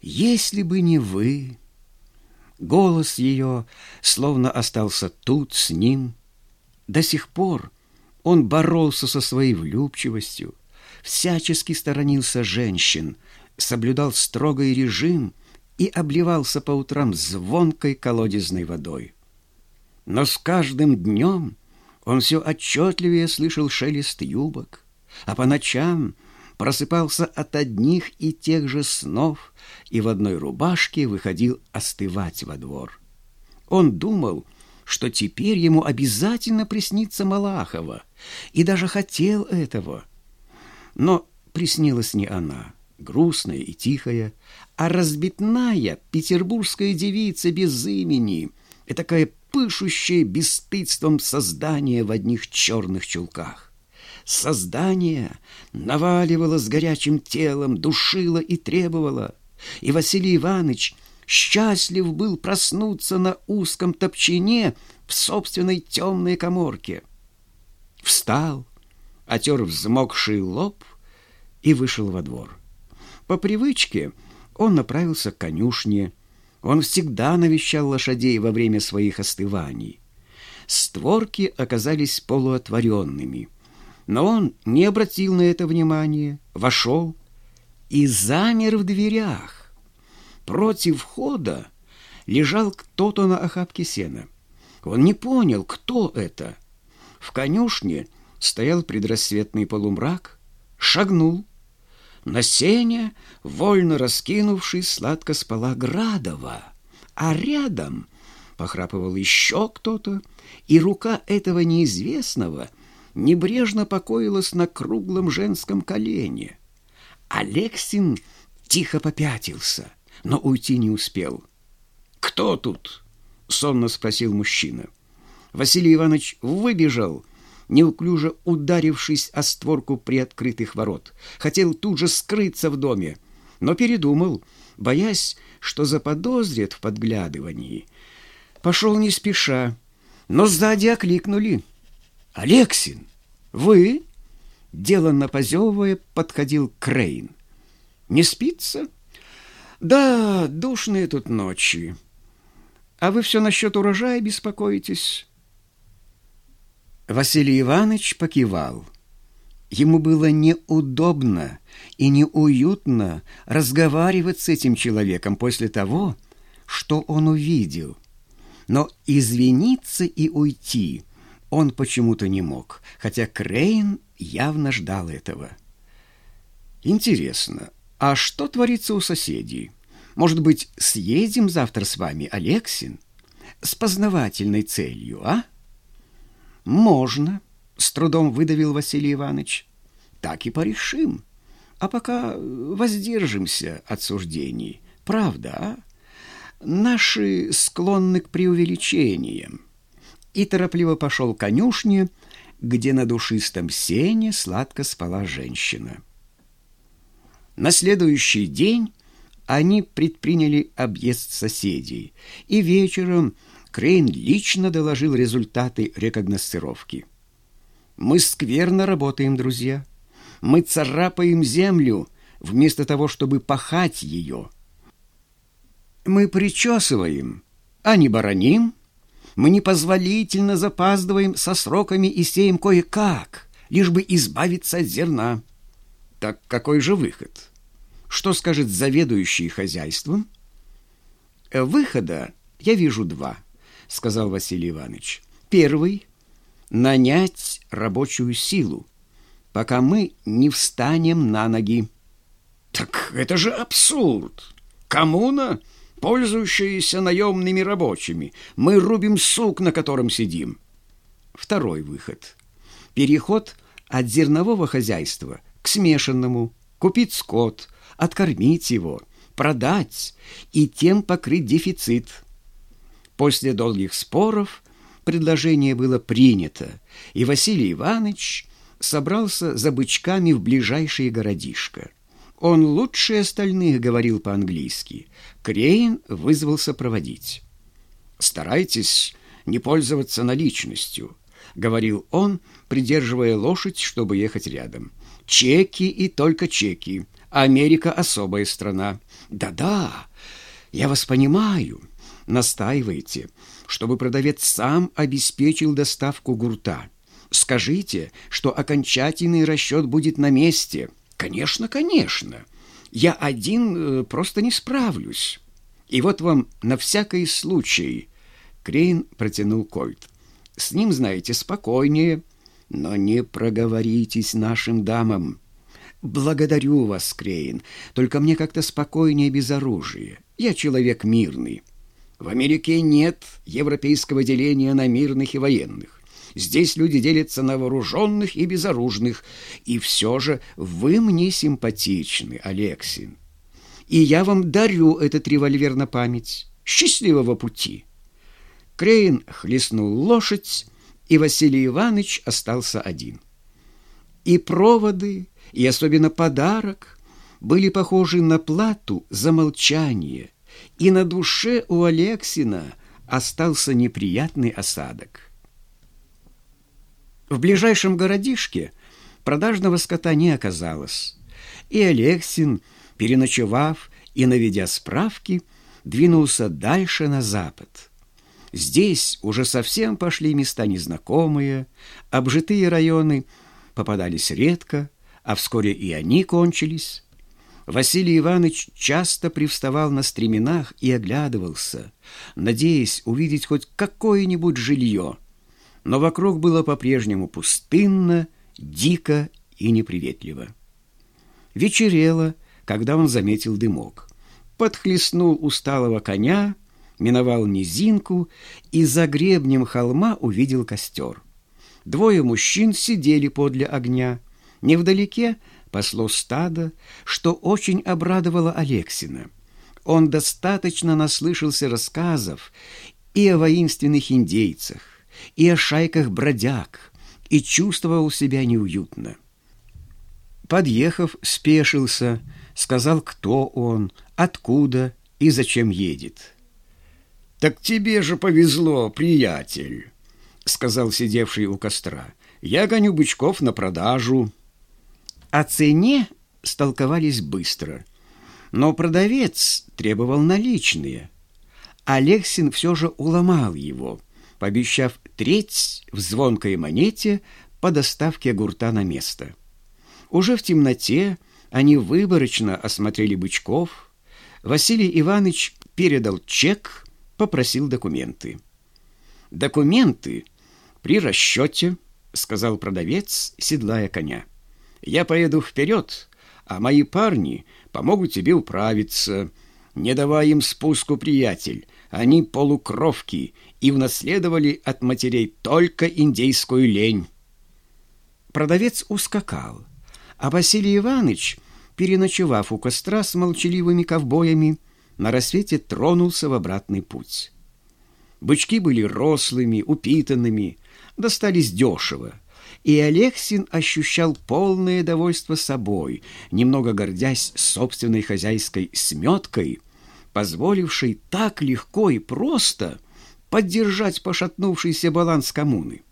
Если бы не вы... Голос ее словно остался тут с ним. До сих пор он боролся со своей влюбчивостью, всячески сторонился женщин, соблюдал строгий режим и обливался по утрам звонкой колодезной водой. Но с каждым днем он все отчетливее слышал шелест юбок, а по ночам просыпался от одних и тех же снов и в одной рубашке выходил остывать во двор. Он думал, что теперь ему обязательно приснится Малахова, и даже хотел этого. Но приснилась не она, грустная и тихая, а разбитная петербургская девица без имени, и такая пышущая бесстыдством создание в одних черных чулках. Создание наваливало с горячим телом, душило и требовало. И Василий Иванович счастлив был проснуться на узком топчине в собственной темной коморке. Встал, отер взмокший лоб и вышел во двор. По привычке он направился к конюшне. Он всегда навещал лошадей во время своих остываний. Створки оказались полуотворенными — но он не обратил на это внимания, вошел и замер в дверях. Против входа лежал кто-то на охапке сена. Он не понял, кто это. В конюшне стоял предрассветный полумрак, шагнул. На сене, вольно раскинувшись, сладко спала Градова, а рядом похрапывал еще кто-то, и рука этого неизвестного — небрежно покоилась на круглом женском колене. Алексин тихо попятился, но уйти не успел. «Кто тут?» — сонно спросил мужчина. Василий Иванович выбежал, неуклюже ударившись о створку приоткрытых ворот. Хотел тут же скрыться в доме, но передумал, боясь, что заподозрят в подглядывании. Пошел не спеша, но сзади окликнули — «Алексин, вы?» Деланно позевывая, подходил Крейн. «Не спится?» «Да, душные тут ночи. А вы все насчет урожая беспокоитесь?» Василий Иванович покивал. Ему было неудобно и неуютно разговаривать с этим человеком после того, что он увидел. Но извиниться и уйти – он почему-то не мог, хотя Крейн явно ждал этого. «Интересно, а что творится у соседей? Может быть, съедем завтра с вами, Алексин? С познавательной целью, а?» «Можно», — с трудом выдавил Василий Иванович. «Так и порешим. А пока воздержимся от суждений. Правда, а? Наши склонны к преувеличениям» и торопливо пошел к конюшне, где на душистом сене сладко спала женщина. На следующий день они предприняли объезд соседей, и вечером Крейн лично доложил результаты рекогносцировки. «Мы скверно работаем, друзья. Мы царапаем землю, вместо того, чтобы пахать ее. Мы причесываем, а не бараним» Мы непозволительно запаздываем со сроками и сеем кое-как, лишь бы избавиться от зерна. Так какой же выход? Что скажет заведующий хозяйством? Выхода я вижу два, сказал Василий Иванович. Первый — нанять рабочую силу, пока мы не встанем на ноги. Так это же абсурд! Коммуна пользующиеся наемными рабочими. Мы рубим сук, на котором сидим. Второй выход. Переход от зернового хозяйства к смешанному. Купить скот, откормить его, продать и тем покрыть дефицит. После долгих споров предложение было принято, и Василий Иванович собрался за бычками в ближайшее городишко. Он лучше остальных говорил по-английски. Крейн вызвался проводить. «Старайтесь не пользоваться наличностью», — говорил он, придерживая лошадь, чтобы ехать рядом. «Чеки и только чеки, Америка особая страна. Да-да, я вас понимаю. Настаивайте, чтобы продавец сам обеспечил доставку гурта. Скажите, что окончательный расчет будет на месте. Конечно, конечно. Я один э, просто не справлюсь. И вот вам на всякий случай. Крейн протянул кольт. С ним, знаете, спокойнее, но не проговоритесь нашим дамам. Благодарю вас, Крейн, только мне как-то спокойнее без оружия. Я человек мирный. В Америке нет европейского деления на мирных и военных. Здесь люди делятся на вооруженных и безоружных. И все же вы мне симпатичны, Алексин. И я вам дарю этот револьвер на память. Счастливого пути!» Крейн хлестнул лошадь, и Василий Иванович остался один. И проводы, и особенно подарок были похожи на плату за молчание, и на душе у Алексина остался неприятный осадок. В ближайшем городишке продажного скота не оказалось, и Алексин, переночевав и наведя справки, двинулся дальше на запад. Здесь уже совсем пошли места незнакомые, обжитые районы попадались редко, а вскоре и они кончились. Василий Иванович часто привставал на стременах и оглядывался, надеясь увидеть хоть какое-нибудь жилье. Но вокруг было по-прежнему пустынно, дико и неприветливо. Вечерело, когда он заметил дымок. Подхлестнул усталого коня — миновал низинку и за гребнем холма увидел костер. Двое мужчин сидели подле огня. Невдалеке пасло стадо, что очень обрадовало Алексина. Он достаточно наслышался рассказов и о воинственных индейцах, и о шайках бродяг, и чувствовал себя неуютно. Подъехав, спешился, сказал, кто он, откуда и зачем едет. «Так тебе же повезло, приятель», — сказал сидевший у костра. «Я гоню бычков на продажу». О цене столковались быстро, но продавец требовал наличные. Алексин все же уломал его, пообещав треть в звонкой монете по доставке гурта на место. Уже в темноте они выборочно осмотрели бычков. Василий Иванович передал чек — попросил документы. «Документы при расчете», — сказал продавец, седлая коня. «Я поеду вперед, а мои парни помогут тебе управиться. Не давай им спуску, приятель. Они полукровки и унаследовали от матерей только индейскую лень». Продавец ускакал, а Василий Иванович, переночевав у костра с молчаливыми ковбоями, на рассвете тронулся в обратный путь. Бычки были рослыми, упитанными, достались дешево, и Алексин ощущал полное довольство собой, немного гордясь собственной хозяйской сметкой, позволившей так легко и просто поддержать пошатнувшийся баланс коммуны.